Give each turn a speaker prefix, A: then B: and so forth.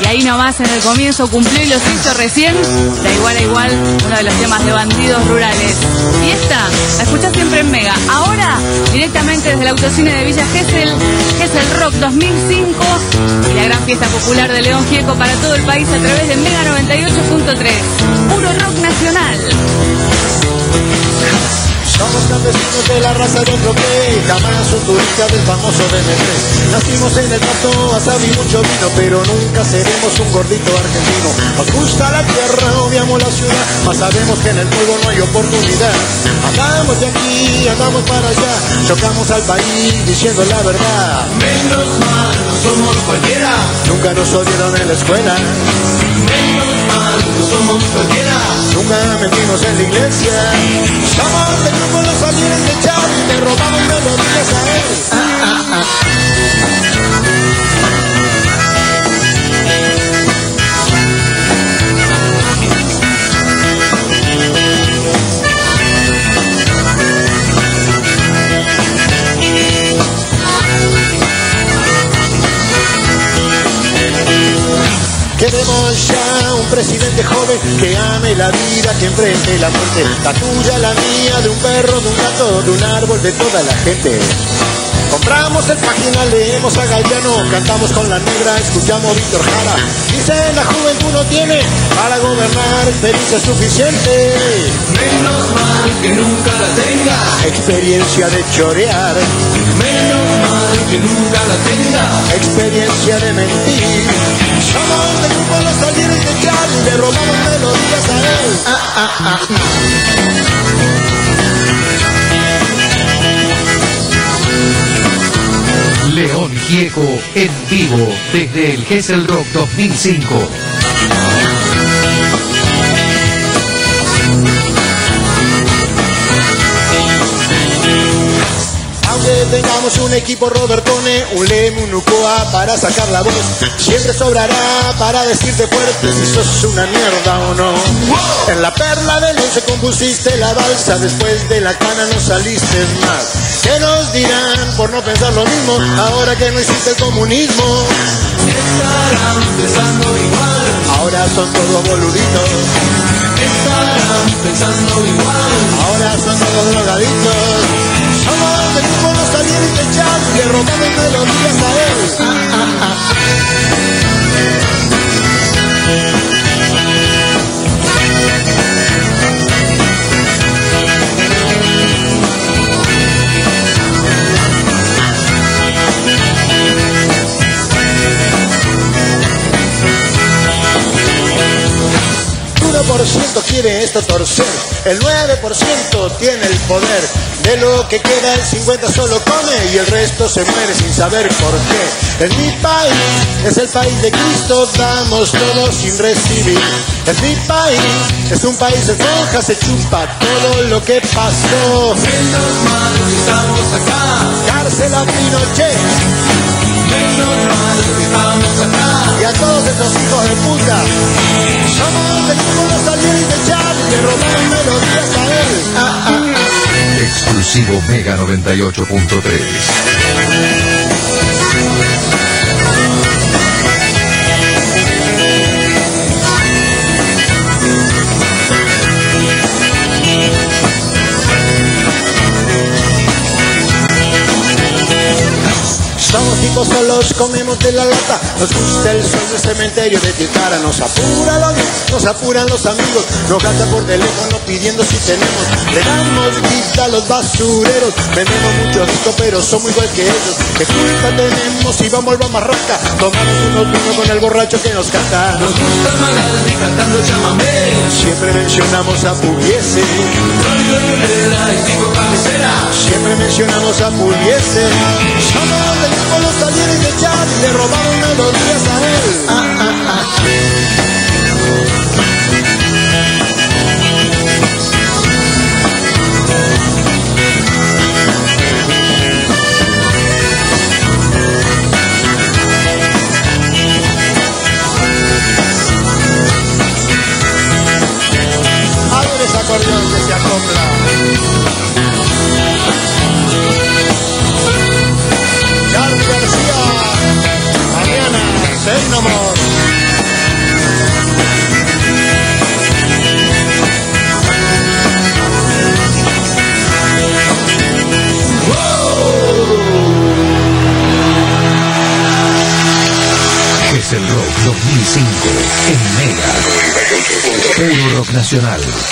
A: Y ahí nomás en el comienzo cumplió y los hizo recién. Da igual a igual, uno de los temas de bandidos rurales. Y esta, la escuchás siempre en Mega. Ahora, directamente desde el autocine de Villa Gesell, Gesell Rock 2005 y la gran fiesta popular de León Gieco para todo el país a través de Mega 98.3. Puro rock nacional.
B: Somos campesinos de la raza de otro que jamás un turista del famoso BM3. Nacimos en el pasto, asado y mucho vino, pero nunca seremos un gordito argentino. Nos gusta la tierra, odiamos la ciudad, mas sabemos que en el pueblo no hay oportunidad. Andamos de aquí, andamos para allá, chocamos al país diciendo la verdad.
C: Menos mal, no somos cualquiera.
B: Nunca nos odiaron en la escuela,
C: Menos mal, no somos cualquiera.
B: nunca mentimos en la iglesia. Somos del grupo Los Salieres de Charlie, le robamos presidente joven que ame la vida, que enfrente la muerte. La tuya, la mía, de un perro, de un gato, de un árbol, de toda la gente. Compramos el página, leemos a Gallano, cantamos con la negra, escuchamos Víctor Jara. Dice la juventud no tiene para gobernar experiencia suficiente.
C: Menos mal que nunca la tenga.
B: Experiencia de chorear,
C: Menos mal que nunca la tenga.
B: experiencia de mentir. Somos del grupo Los Talleres de Charlie, le robamos melodías a él. Ah, ah, ah, ah.
D: León Gieco en vivo desde el Gessel Rock 2005.
B: Tengamos un equipo Robertone, un Leme, un Ucoa para sacar la voz, siempre sobrará para decirte fuerte si sos una mierda o no. En la perla de luz se compusiste la balsa, después de la cana no saliste más. ¿Qué nos dirán por no pensar lo mismo ahora que no existe el comunismo?
C: Estarán pensando igual.
B: Ahora son todos boluditos,
C: Estarán pensando igual.
B: ahora son todos drogaditos. Quiere esto torcer, el 9% tiene el poder. De lo que queda el 50 solo come y el resto se muere sin saber por qué. Es mi país, es el país de Cristo, damos todo sin recibir. Es mi país, es un país de fonjas, se chupa todo lo que pasó.
C: Menos mal que estamos acá.
B: Cárcel a Pinochet
C: Menos mal que estamos acá.
B: Melodías a él. Ah, ah.
D: Exclusivo Mega 98.3.
B: Solos, comemos de la lata. Nos gusta el sol del cementerio de Tilcara. Nos apura la vida, nos apuran los amigos. Nos gasta por teléfono pidiendo si tenemos. Le damos quita a los basureros. Vendemos mucho disco, pero somos igual que ellos. ¿Qué culpa tenemos si vamos al barranca? Tomamos unos vinos con el borracho que nos canta.
C: Nos gusta Magaldi cantando chamamé.
B: Siempre mencionamos a Pugliese. Siempre mencionamos a Pugliese. Somos del grupo Los Talleres de Charlie. Le robaron melodías a él. Ah, ah, ah. Que se acopla.
D: 2005 en Mega. Puro Rock Nacional.